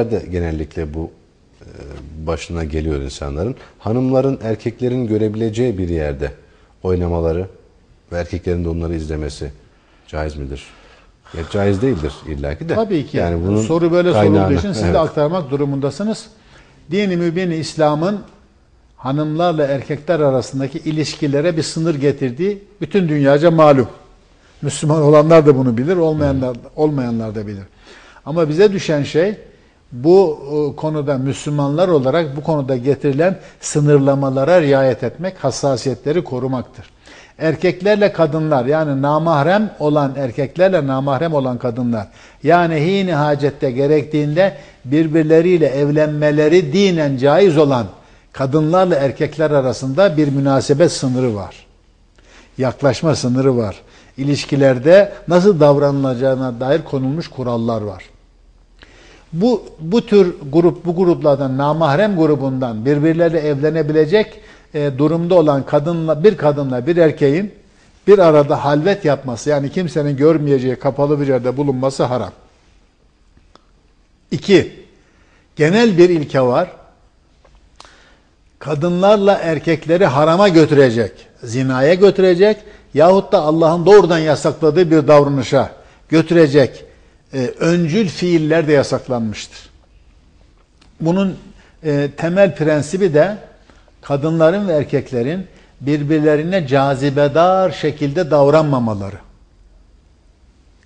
evlerde genellikle bu e, başına geliyor insanların. Hanımların erkeklerin görebileceği bir yerde oynamaları ve erkeklerin de onları izlemesi caiz midir? Ya caiz değildir illaki de. Tabii ki. Yani bunun Soru böyle kaynağını- sorulduğu için siz Evet. de aktarmak durumundasınız. Dini mübin İslam'ın hanımlarla erkekler arasındaki ilişkilere bir sınır getirdiği bütün dünyaca malum. Müslüman olanlar da bunu bilir, olmayanlar olmayanlar da bilir. Ama bize düşen şey bu e, konuda Müslümanlar olarak bu konuda getirilen sınırlamalara riayet etmek, hassasiyetleri korumaktır. Erkeklerle kadınlar yani namahrem olan erkeklerle namahrem olan kadınlar yani hini hacette gerektiğinde birbirleriyle evlenmeleri dinen caiz olan kadınlarla erkekler arasında bir münasebet sınırı var yaklaşma sınırı var. İlişkilerde nasıl davranılacağına dair konulmuş kurallar var. Bu bu tür grup bu gruplardan namahrem grubundan birbirleriyle evlenebilecek e, durumda olan kadınla bir kadınla bir erkeğin bir arada halvet yapması yani kimsenin görmeyeceği kapalı bir yerde bulunması haram. İki, genel bir ilke var kadınlarla erkekleri harama götürecek, zinaya götürecek yahut da Allah'ın doğrudan yasakladığı bir davranışa götürecek e, öncül fiiller de yasaklanmıştır. Bunun e, temel prensibi de kadınların ve erkeklerin birbirlerine cazibedar şekilde davranmamaları.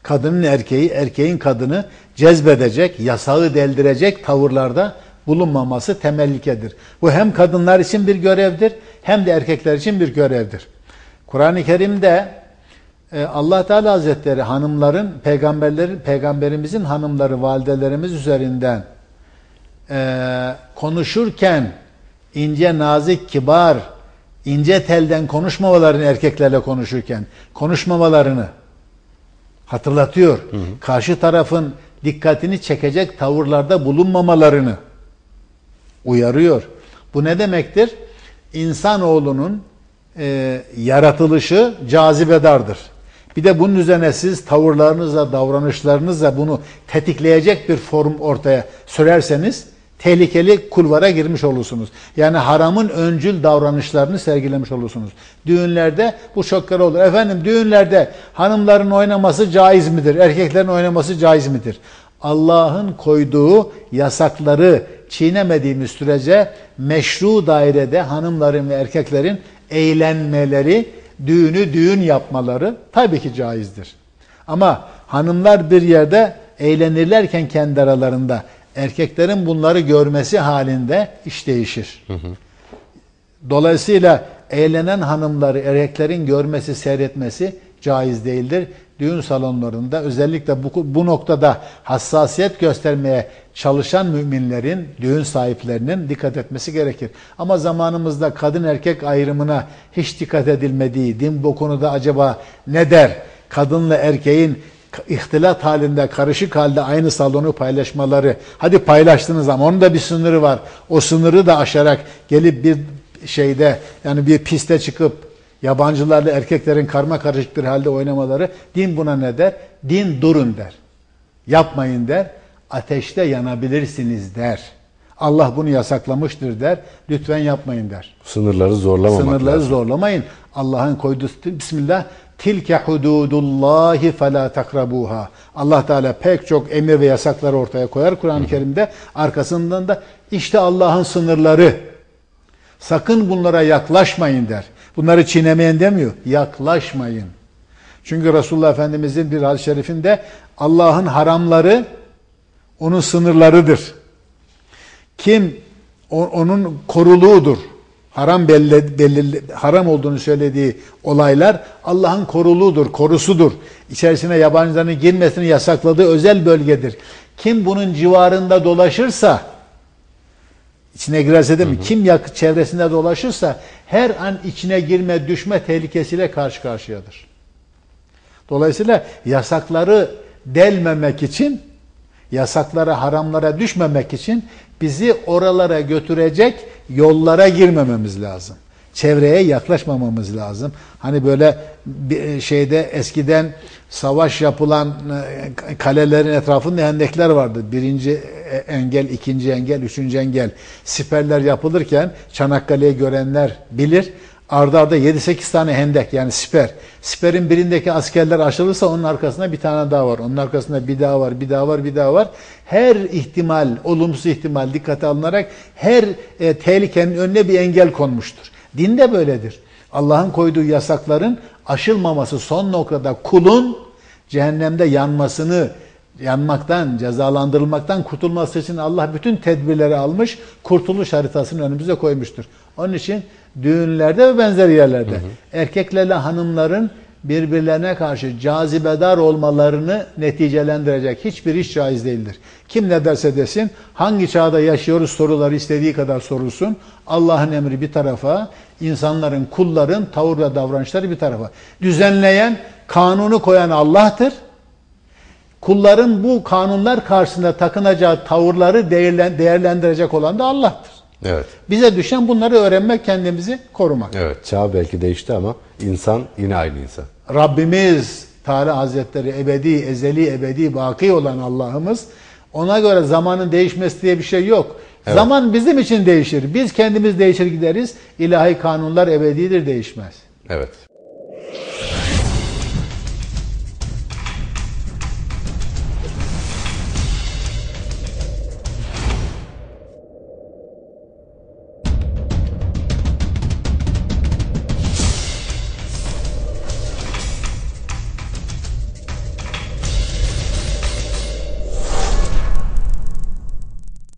Kadının erkeği, erkeğin kadını cezbedecek, yasağı deldirecek tavırlarda bulunmaması temel ilkedir. Bu hem kadınlar için bir görevdir hem de erkekler için bir görevdir. Kur'an-ı Kerim'de Allah Teala Hazretleri hanımların, peygamberlerin, peygamberimizin hanımları, validelerimiz üzerinden e, konuşurken ince, nazik, kibar, ince telden konuşmamalarını erkeklerle konuşurken konuşmamalarını hatırlatıyor. Karşı tarafın dikkatini çekecek tavırlarda bulunmamalarını uyarıyor. Bu ne demektir? İnsanoğlunun e, yaratılışı cazibedardır. Bir de bunun üzerine siz tavırlarınızla, davranışlarınızla bunu tetikleyecek bir form ortaya sürerseniz tehlikeli kulvara girmiş olursunuz. Yani haramın öncül davranışlarını sergilemiş olursunuz. Düğünlerde bu çok kere olur. Efendim düğünlerde hanımların oynaması caiz midir? Erkeklerin oynaması caiz midir? Allah'ın koyduğu yasakları çiğnemediğimiz sürece meşru dairede hanımların ve erkeklerin eğlenmeleri, düğünü düğün yapmaları tabii ki caizdir. Ama hanımlar bir yerde eğlenirlerken kendi aralarında erkeklerin bunları görmesi halinde iş değişir. Dolayısıyla eğlenen hanımları erkeklerin görmesi, seyretmesi caiz değildir. Düğün salonlarında özellikle bu, bu noktada hassasiyet göstermeye çalışan müminlerin, düğün sahiplerinin dikkat etmesi gerekir. Ama zamanımızda kadın erkek ayrımına hiç dikkat edilmediği, din bu konuda acaba ne der? Kadınla erkeğin ihtilat halinde, karışık halde aynı salonu paylaşmaları. Hadi paylaştınız ama onun da bir sınırı var. O sınırı da aşarak gelip bir şeyde yani bir piste çıkıp yabancılarla erkeklerin karma karışık bir halde oynamaları din buna ne der? Din durun der. Yapmayın der. Ateşte yanabilirsiniz der. Allah bunu yasaklamıştır der. Lütfen yapmayın der. Sınırları zorlamamak Sınırları lazım. zorlamayın. Allah'ın koyduğu Bismillah tilke hududullahi fela takrabuha. Allah Teala pek çok emir ve yasakları ortaya koyar Kur'an-ı Kerim'de. Arkasından da işte Allah'ın sınırları. Sakın bunlara yaklaşmayın der. Bunları çiğnemeyin demiyor. Yaklaşmayın. Çünkü Resulullah Efendimizin bir hadis-i şerifinde Allah'ın haramları onun sınırlarıdır. Kim o- onun koruluğudur. Haram belli, belli haram olduğunu söylediği olaylar Allah'ın koruluğudur, korusudur. İçerisine yabancıların girmesini yasakladığı özel bölgedir. Kim bunun civarında dolaşırsa içine girerse değil mi? Kim yak çevresinde dolaşırsa her an içine girme, düşme tehlikesiyle karşı karşıyadır. Dolayısıyla yasakları delmemek için, yasaklara, haramlara düşmemek için bizi oralara götürecek yollara girmememiz lazım. Çevreye yaklaşmamamız lazım. Hani böyle bir şeyde eskiden savaş yapılan e, kalelerin etrafında hendekler vardı. Birinci e, engel, ikinci engel, üçüncü engel. Siperler yapılırken Çanakkale'yi görenler bilir. Arda arda 7-8 tane hendek yani siper. Siperin birindeki askerler aşılırsa onun arkasında bir tane daha var. Onun arkasında bir daha var, bir daha var, bir daha var. Her ihtimal, olumsuz ihtimal dikkate alınarak her e, tehlikenin önüne bir engel konmuştur. Din de böyledir. Allah'ın koyduğu yasakların aşılmaması son noktada kulun cehennemde yanmasını, yanmaktan, cezalandırılmaktan kurtulması için Allah bütün tedbirleri almış, kurtuluş haritasını önümüze koymuştur. Onun için düğünlerde ve benzeri yerlerde erkeklerle hanımların birbirlerine karşı cazibedar olmalarını neticelendirecek hiçbir iş caiz değildir. Kim ne derse desin, hangi çağda yaşıyoruz soruları istediği kadar sorulsun. Allah'ın emri bir tarafa, insanların, kulların tavır ve davranışları bir tarafa. Düzenleyen, kanunu koyan Allah'tır. Kulların bu kanunlar karşısında takınacağı tavırları değerlen- değerlendirecek olan da Allah'tır. Evet. Bize düşen bunları öğrenmek, kendimizi korumak. Evet. Çağ belki değişti ama insan yine aynı insan. Rabbimiz Teala Hazretleri ebedi, ezeli, ebedi, baki olan Allah'ımız. Ona göre zamanın değişmesi diye bir şey yok. Zaman bizim için değişir. Biz kendimiz değişir gideriz. İlahi kanunlar ebedidir değişmez. Evet.